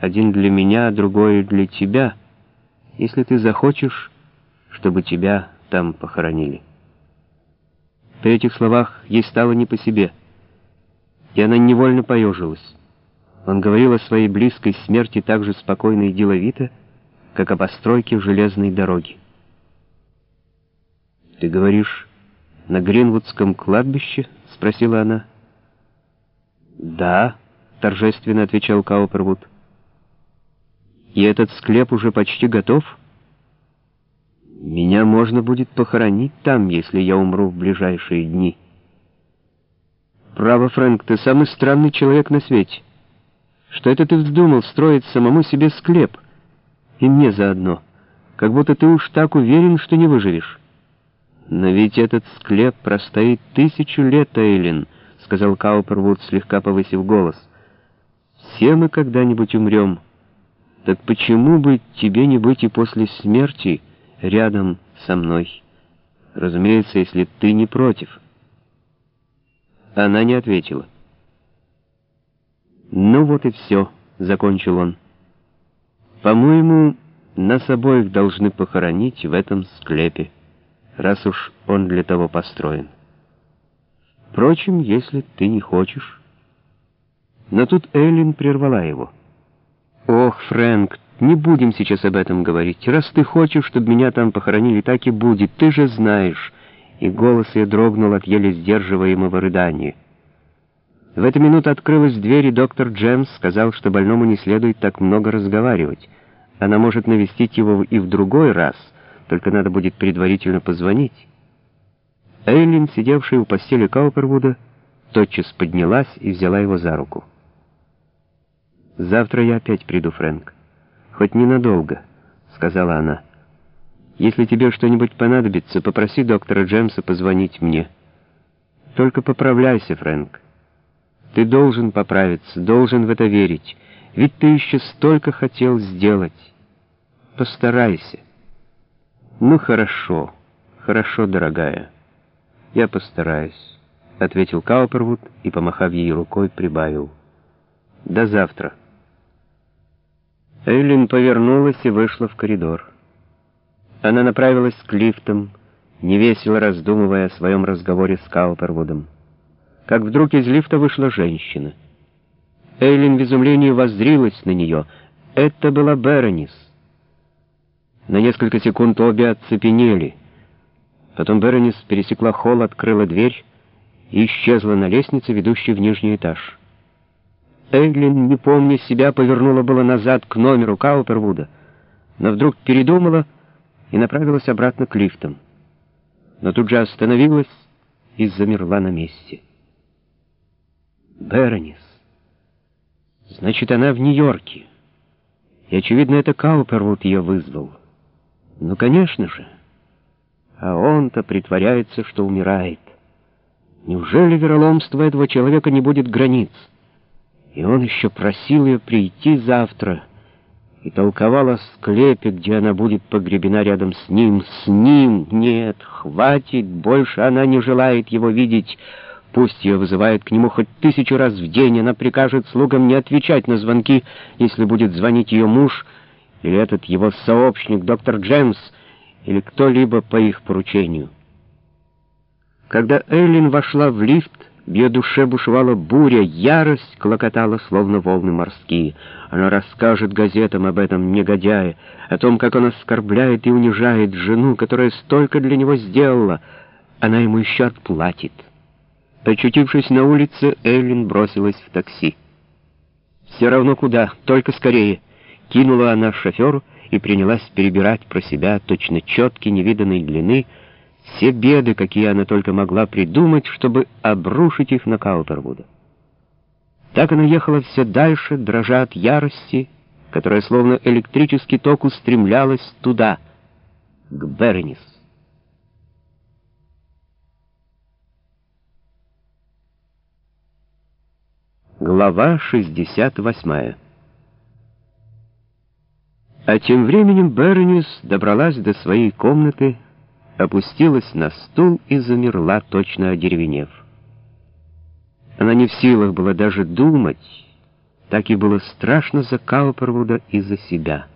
Один для меня, другой для тебя, если ты захочешь, чтобы тебя там похоронили. При этих словах ей стало не по себе, и она невольно поежилась. Он говорил о своей близкой смерти так же спокойно и деловито, как о постройке железной дороги. «Ты говоришь, на Гринвудском кладбище?» — спросила она. «Да», — торжественно отвечал Каупервуд. «И этот склеп уже почти готов?» «Меня можно будет похоронить там, если я умру в ближайшие дни». «Право, Фрэнк, ты самый странный человек на свете. Что это ты вздумал строить самому себе склеп? И мне заодно. Как будто ты уж так уверен, что не выживешь». «Но ведь этот склеп простоит тысячу лет, Эйлин», — сказал Каупервуд, слегка повысив голос. «Все мы когда-нибудь умрем. Так почему бы тебе не быть и после смерти рядом со мной? Разумеется, если ты не против». Она не ответила. «Ну вот и все», — закончил он. «По-моему, нас обоих должны похоронить в этом склепе» раз уж он для того построен. Впрочем, если ты не хочешь... Но тут Эллин прервала его. «Ох, Фрэнк, не будем сейчас об этом говорить. Раз ты хочешь, чтобы меня там похоронили, так и будет. Ты же знаешь...» И голос ее дрогнул от еле сдерживаемого рыдания. В эту минуту открылась дверь, и доктор Джемс сказал, что больному не следует так много разговаривать. Она может навестить его и в другой раз — только надо будет предварительно позвонить. Эйлин, сидевшая у постели Каупервуда, тотчас поднялась и взяла его за руку. «Завтра я опять приду, Фрэнк. Хоть ненадолго», — сказала она. «Если тебе что-нибудь понадобится, попроси доктора Джемса позвонить мне. Только поправляйся, Фрэнк. Ты должен поправиться, должен в это верить, ведь ты еще столько хотел сделать. Постарайся». «Ну, хорошо, хорошо, дорогая. Я постараюсь», — ответил Каупервуд и, помахав ей рукой, прибавил. «До завтра». Эйлин повернулась и вышла в коридор. Она направилась к лифтам, невесело раздумывая о своем разговоре с Каупервудом. Как вдруг из лифта вышла женщина. Эйлин в изумлении воззрилась на нее. Это была Беронис. На несколько секунд обе оцепенели. Потом Беронис пересекла холл, открыла дверь и исчезла на лестнице, ведущей в нижний этаж. Эйлин, не помня себя, повернула было назад к номеру Каупервуда, но вдруг передумала и направилась обратно к лифтам. Но тут же остановилась и замерла на месте. Беронис. Значит, она в Нью-Йорке. И, очевидно, это Каупервуд ее вызвал. Ну, конечно же. А он-то притворяется, что умирает. Неужели вероломство этого человека не будет границ? И он еще просил ее прийти завтра и толковал о склепе, где она будет погребена рядом с ним. С ним! Нет, хватит, больше она не желает его видеть. Пусть ее вызывают к нему хоть тысячу раз в день, она прикажет слугам не отвечать на звонки, если будет звонить ее муж — или этот его сообщник, доктор Джеймс, или кто-либо по их поручению. Когда Эйлин вошла в лифт, ее душе бушевала буря, ярость клокотала, словно волны морские. Она расскажет газетам об этом негодяе, о том, как он оскорбляет и унижает жену, которая столько для него сделала. Она ему еще отплатит. Очутившись на улице, Эйлин бросилась в такси. «Все равно куда, только скорее». Кинула она шоферу и принялась перебирать про себя точно четки невиданной длины все беды, какие она только могла придумать, чтобы обрушить их на Каупервуда. Так она ехала все дальше, дрожа от ярости, которая словно электрический ток устремлялась туда, к Бернис. Глава 68 а тем временем Бернис добралась до своей комнаты, опустилась на стул и замерла, точно одеревенев. Она не в силах была даже думать, Так и было страшно за Каупервуда и за себя.